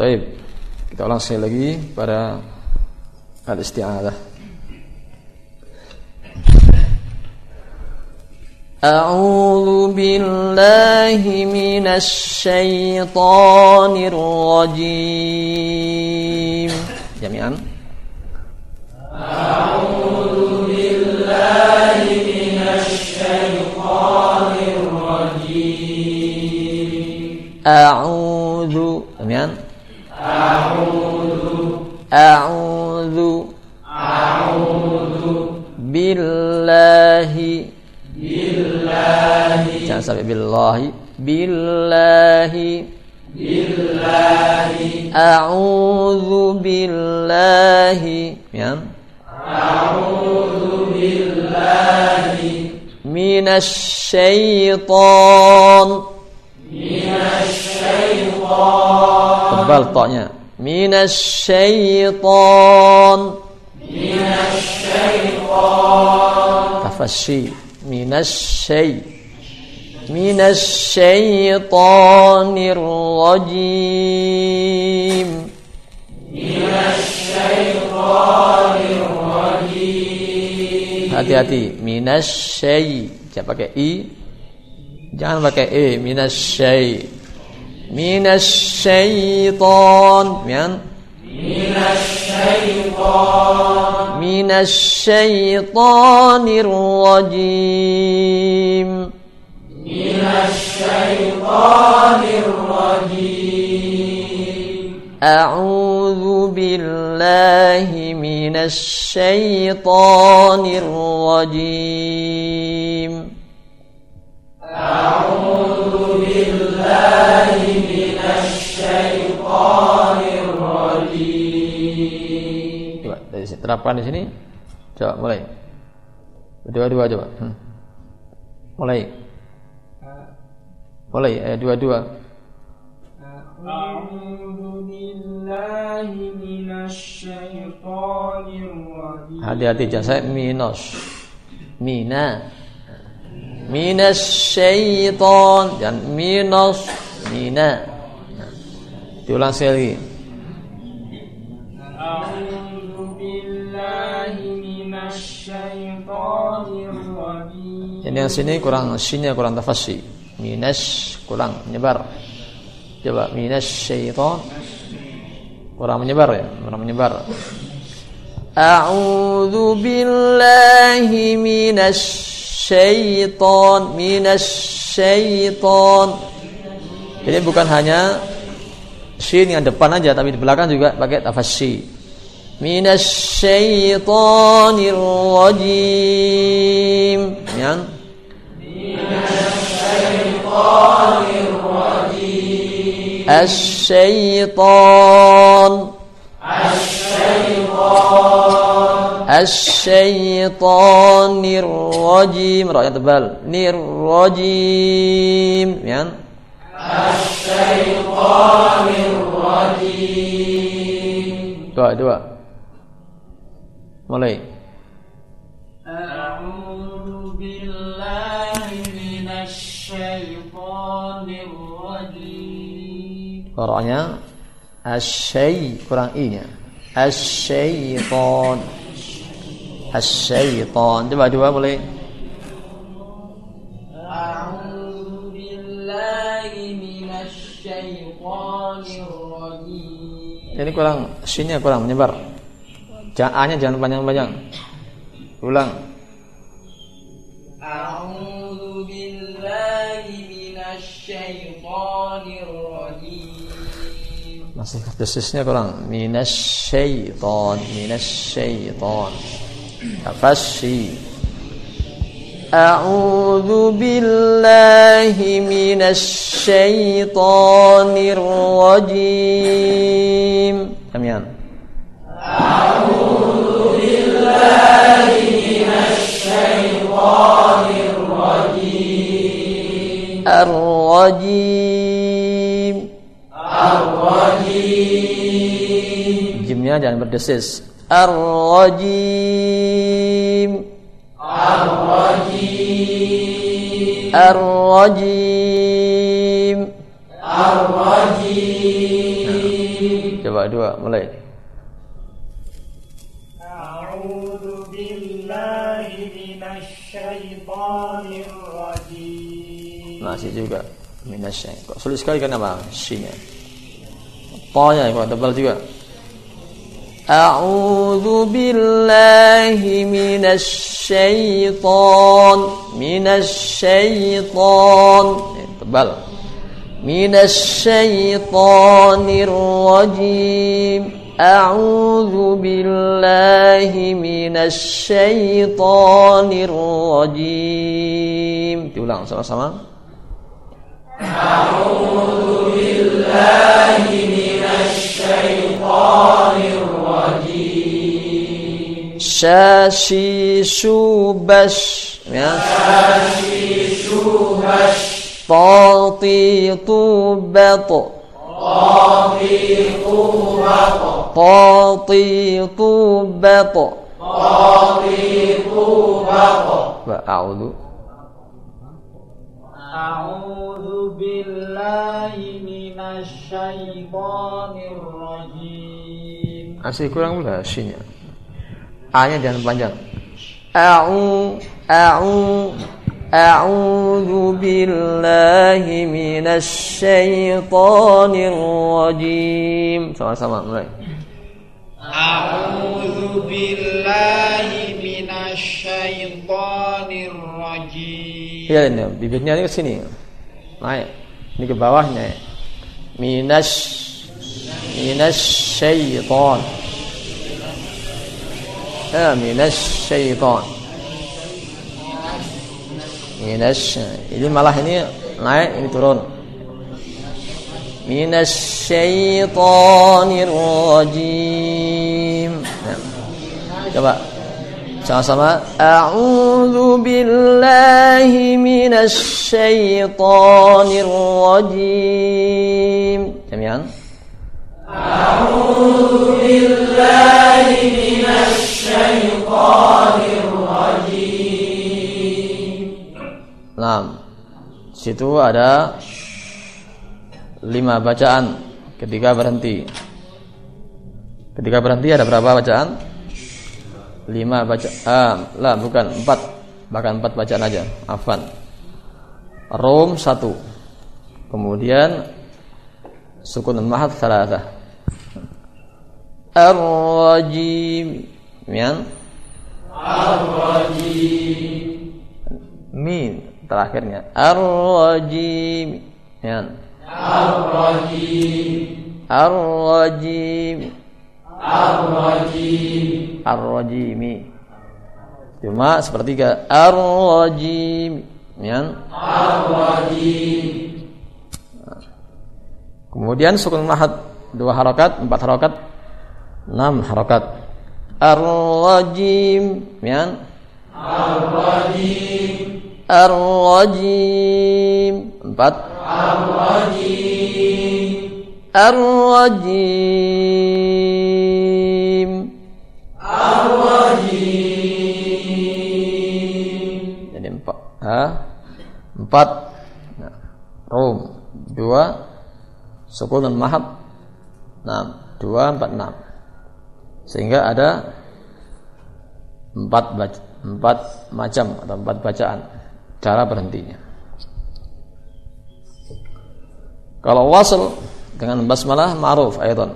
Baik. Kita ulang sekali lagi pada al-isti'adzah. أعوذ بالله من الشيطان الرجيم جميعا أعوذ بالله من الشيطان الرجيم أعوذ جميعا أعوذ أعوذ أعوذ بالله بالله jangan sampai billahi billahi billahi a'udzu billahi ya a'udzu billahi minasy syaitan minasy syaitan tebal toknya. Tafasyi minas syai minas minasyaitonir rajim minasyaitonir rajim hati-hati. Minasyai. Jangan pakai i. Jangan pakai e. Minasyai. من الشيطان. من الشيطان الرجيم من الشيطان الرجيم من الشيطان الرجيم. أعوذ بالله من الشيطان الرجيم. Coba dari sini, terapkan di sini. Coba mulai. Dua-dua coba. Hmm. Mulai. Mulai ayat dua-dua. Hati-hati jangan saya minos. Mina minas syaiton dan minas mina nah, diulang sekali lagi Ini yang sini kurang sini kurang tafasi. Minas kurang menyebar. Coba minas syaitan kurang menyebar ya, kurang menyebar. A'udzu billahi minasy syaiton minas syaiton jadi bukan hanya shin yang depan aja tapi di belakang juga pakai tafasyi minas syaitonir rajim. Ya minas syaitonir rajim. As asyaitonir rajim rakyat tebal. Nir rajim ya asyaitonir rajim dua dua mulai. A'udzu billahi minasy syaithanir rajim roknya asyai kurang i nya asyaiton Hasyaiton Coba coba boleh. Ini kurang sinnya kurang menyebar. Ja'anya jangan panjang-panjang. Ulang. A'udzu billahi minasyaitonir rajim. Masih minas kurang minasyaiton minasyaiton. minas syaiton minas syaiton tafasyi أعوذ بالله من الشيطان الرجيم جميعا الرجيم الرجيم Jimnya jangan berdesis Ar-Rajim الرجيم Ar-Rajim الرجيم Coba dua, mulai. أعوذ بالله من الشيطان الرجيم Masih juga. Minasya. Kok sulit sekali kan nama Shin-nya. Ta-nya kok tebal juga. أعوذ بالله من الشيطان من الشيطان. تبال. من الشيطان الرجيم. أعوذ بالله من الشيطان الرجيم. Diulang sama-sama. أعوذ بالله من الشيطان الرجيم شاشي شوبش شاشي شوبش طاطي طوبط طاطي طوبط طاطي طوبط طاطي طوبط. وأعوذ أعوذ بالله من الشيطان الرجيم Masih kurang pula shin-nya. A-nya jangan panjang. A'u a'u a'udzu billahi minasy syaithanir rajim. Sama-sama mulai. أعوذ بالله من الشيطان الرجيم Iya ini bibirnya ini ke sini. Naik. Ini ke bawahnya. Minas minas syaitan. Ya, minas syaitan. Minas ini malah ini naik ini turun. Minas syaitanir rajim. Nah. Coba sama-sama A'udzu billahi minasy syaithanir rajim. Jami'an? Nah, situ ada lima bacaan ketika berhenti. Ketika berhenti ada berapa bacaan? Lima baca ah, lah bukan empat. Bahkan empat bacaan aja. Afan rom satu. Kemudian sukun mahad salasa ar-rajim. Mian? Ar-rajim. Min terakhirnya. Ar-rajim. Mian? Ar-rajim. Ar-rajim Ar-rajimi. Cuma sepertiga ar-rajim. Ya. Ar-rajim. Kemudian sukun mahad dua harokat, empat harokat, enam harokat. Ar-rajim. Ya. Ar-rajim. Ar-rajim. Empat. Ar-rajim. Empat. Nah, rum. Dua. Sukun dan mahab. Enam. Dua, empat, enam. Sehingga ada empat empat macam atau empat bacaan cara berhentinya. Kalau wasl dengan basmalah ma'ruf ayatan.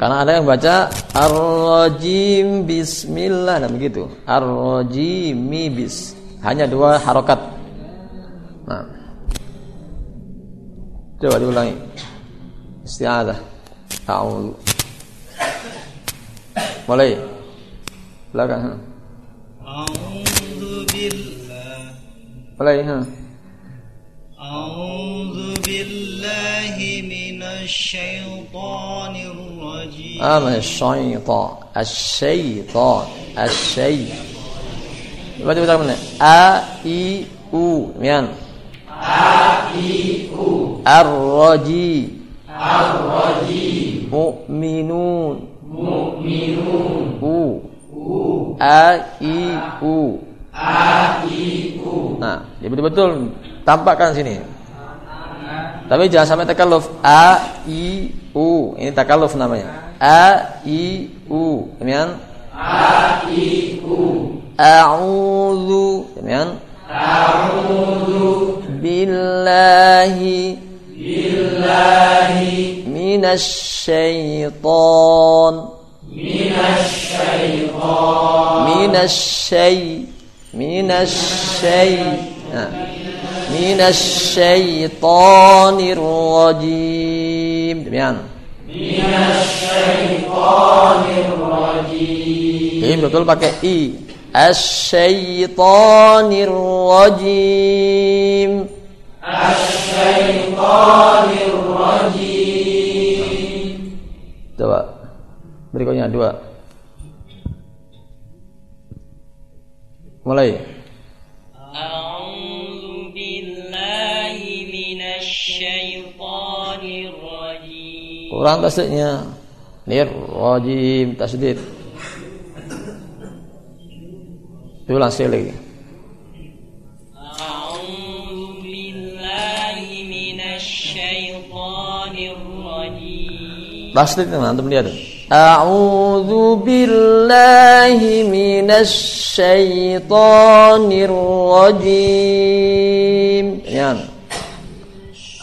Karena ada yang baca ar-rajim bismillah dan begitu. Ar-Rajim bis. Hanya dua harokat. Nah. Coba diulangi. Istiazah A'udzu. Mulai. Belakang. A'udzu billah. Mulai. Ha. A'udzu billahi Ama syaitan. Asyaitan. Asyai. Coba dibaca mana? A I U. Mian. A I U. Ar-raji. Ar-raji. Mu'minun. Mu'minun. U. U. A I U. A I U. Nah, dia betul-betul tampakkan sini. Tapi jangan sampai tekan love A I u. Ini takalluf namanya. A i u. Demikian? A i u. A'udzu. Demikian? A'udzu billahi billahi minasyaiton minasyaiton minasyai minasyai nah. minasyaitonir rajim demikian minasyaitonir rajim ini betul pakai i. Asyaitonir rajim asyaitonir rajim coba. Berikutnya dua. Mulai Orang tasdidnya. Lir rajim tasdid. itu sekali lagi. Tasdid mana nanti melihat A'udzu billahi minasy rajim. Ya.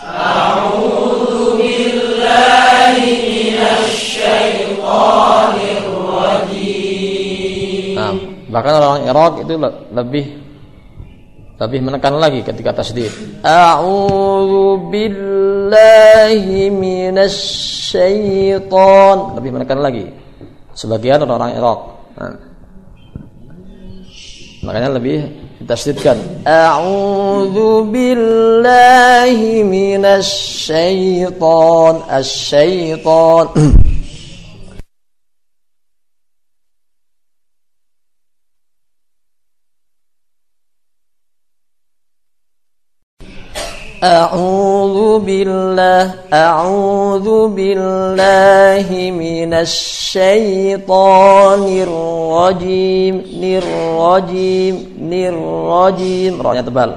A'udzu billahi Nah, bahkan orang Irak itu le- lebih lebih menekan lagi ketika tasdid. A'udzu billahi minasy syaiton. Lebih menekan lagi. Sebagian orang-orang Irak. Nah. Makanya lebih ditasdidkan. A'udzu billahi minasy syaiton. Asy-syaiton. أعوذ بالله أعوذ بالله من الشيطان الرجيم الرجيم الرجيم. رأينا tebal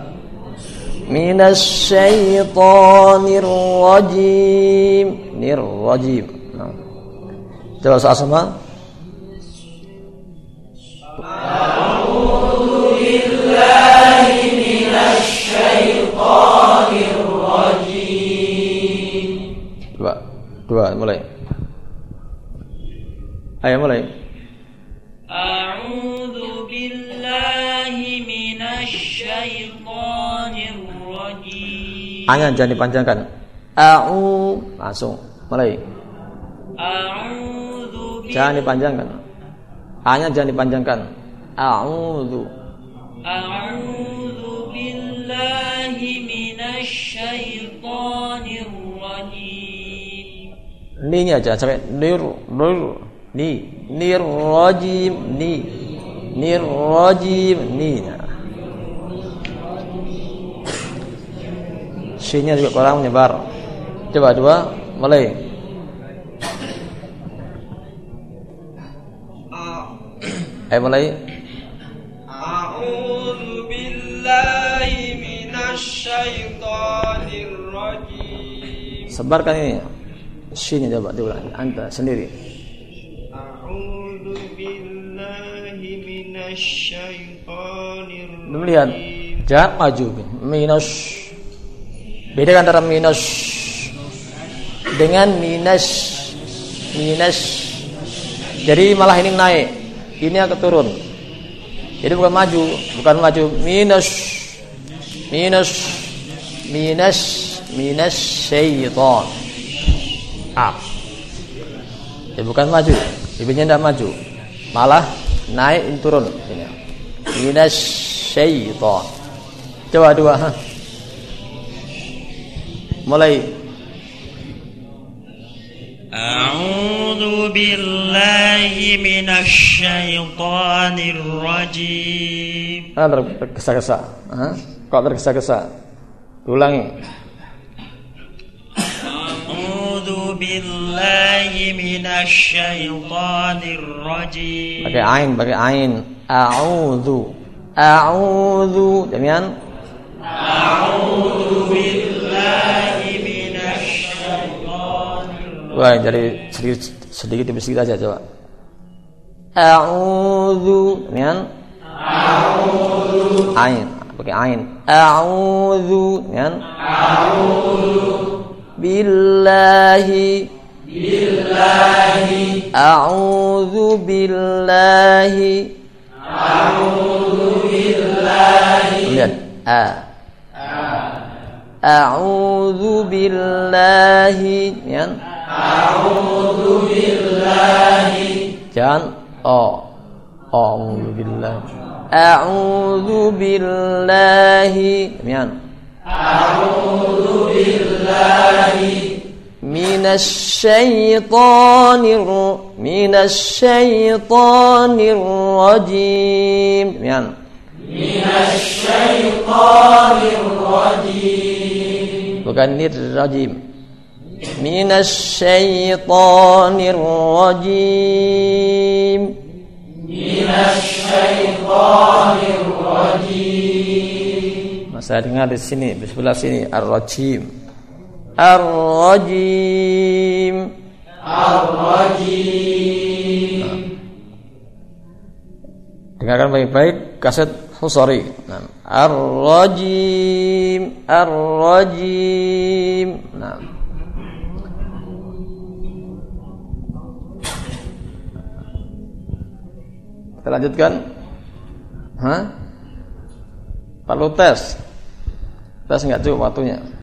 من الشيطان الرجيم الرجيم. coba sama dua mulai. Ayo mulai. A'udzu billahi minasyaitonir rajim Angan jangan dipanjangkan. A'u langsung mulai. A'udzu Jangan dipanjangkan. Hanya jangan dipanjangkan. A'udzu. A'udzu billahi minasyaitonir ni nya aja sampai nir nir ni nir rajim ni nir rajim ni. Syinya juga kurang menyebar. Coba dua, mulai. Ayo mulai. A'udzu billahi minasy syaithanir rajim. Sebarkan ini. Sini coba diulang Anda sendiri. Melihat. Lihat. Jangan maju. Minus. Beda antara minus dengan minus. Minus. Jadi malah ini naik. Ini akan turun. Jadi bukan maju, bukan maju. Minus. Minus. Minus. Minus syaiton Up. Jadi bukan maju. Ibnya tidak maju. Malah naik ini turun. Ini. Minas syaitan. Coba dua. ha. Mulai. أعوذ بالله من الشيطان الرجيم Ah, ter- tergesa-gesa. Hah? Kok tergesa-gesa? Ulangi. billahi minasyaitonir rajim. Pakai ain, pakai ain. A'udzu. A'udzu. Demian. A'udzu billahi minasyaitonir rajim. Wah, jadi sedikit sedikit demi sedikit aja coba. A'udzu. Demian. A'udzu. Ain. Pakai ain. A'udzu. Demian. A'udzu. Demikian. Billahi. Billahi. A'udzu billahi. Lihat. A. A'udzu billahi. Ya. A'udzu billahi. Jangan o. A'udzu billahi. A'udzu billahi. Demikian. من الشيطان. من الشيطان الرجيم يعني من الشيطان الرجيم bukan nirrajim من الشيطان الرجيم Masa dengar di sini, di sebelah sini, ar-rajim. Ar-rajim. Ar-rajim. Dengarkan baik-baik kaset Husari. Nah, ar-rajim, ar-rajim. Nah. Kita lanjutkan. Hah? Perlu tes. Tes nggak cukup waktunya.